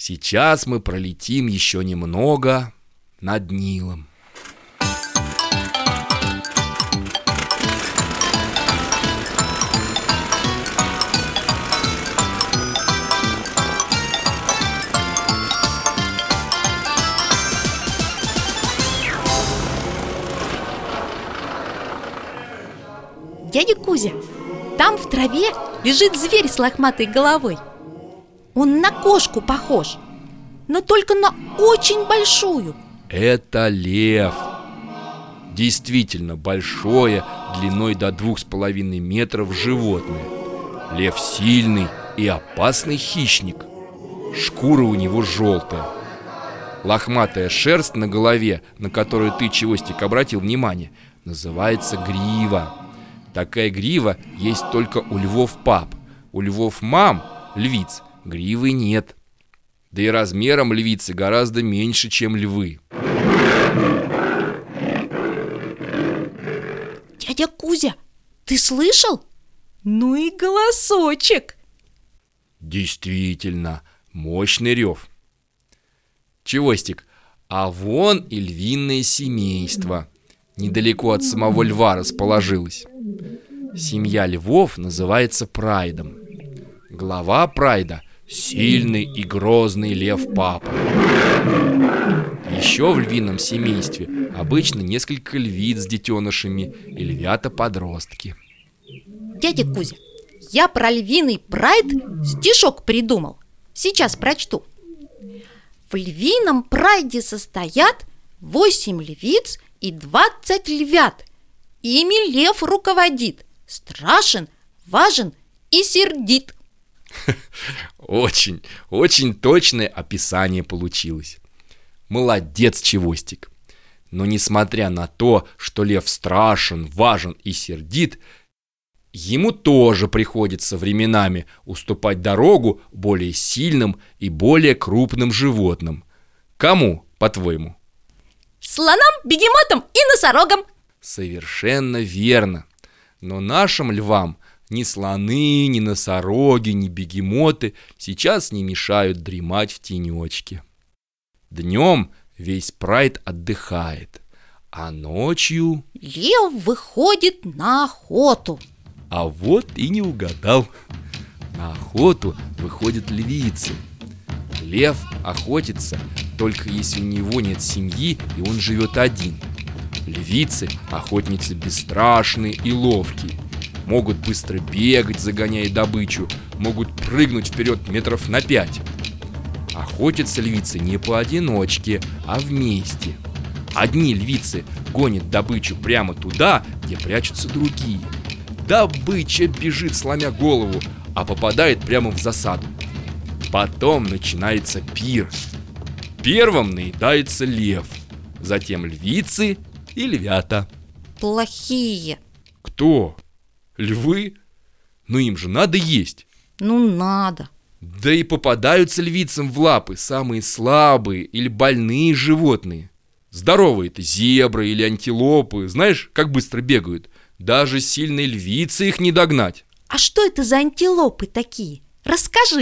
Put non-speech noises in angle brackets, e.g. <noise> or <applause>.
Сейчас мы пролетим еще немного над Нилом. Дядя Кузя, там в траве лежит зверь с лохматой головой Он на кошку похож, но только на очень большую. Это лев. Действительно большое, длиной до двух с половиной метров животное. Лев сильный и опасный хищник. Шкура у него желтая Лохматая шерсть на голове, на которую ты, Чевостик, обратил внимание, называется грива. Такая грива есть только у львов пап У львов мам, львиц, гривы нет. Да и размером львицы гораздо меньше, чем львы. Дядя Кузя, ты слышал? Ну и голосочек. Действительно, мощный рев. Чевостик, а вон и львиное семейство. Недалеко от самого льва расположилось. Семья львов называется прайдом. Глава прайда – сильный и грозный лев папа. Еще в львином семействе обычно несколько львиц с детенышами и львята-подростки. Дядя Кузя, я про львиный прайд стишок придумал. Сейчас прочту. В львином прайде состоят восемь львиц и двадцать львят. Ими лев руководит страшен, важен и сердит. <laughs> Очень, очень точное описание получилось. Молодец, Чевостик. Но несмотря на то, что лев страшен, важен и сердит, ему тоже приходится временами уступать дорогу более сильным и более крупным животным. Кому, по-твоему? Слонам, бегемотам и носорогам. Совершенно верно. Но нашим львам ни слоны, ни носороги, ни бегемоты сейчас не мешают дремать в тенечке. Днем весь прайд отдыхает, а ночью... Лев выходит на охоту. А вот и не угадал. На охоту выходят львицы. Лев охотится только если у него нет семьи и он живет один – Львицы – охотницы бесстрашные и ловкие. Могут быстро бегать, загоняя добычу, могут прыгнуть вперед метров на пять. Охотятся львицы не поодиночке, а вместе. Одни львицы гонят добычу прямо туда, где прячутся другие. Добыча бежит, сломя голову, а попадает прямо в засаду. Потом начинается пир. Первым наедается лев, затем львицы и львята. Плохие. Кто? Львы? Ну им же надо есть. Ну надо. Да и попадаются львицам в лапы самые слабые или больные животные. Здоровые-то зебры или антилопы, знаешь, как быстро бегают. Даже сильные львицы их не догнать. А что это за антилопы такие? Расскажи.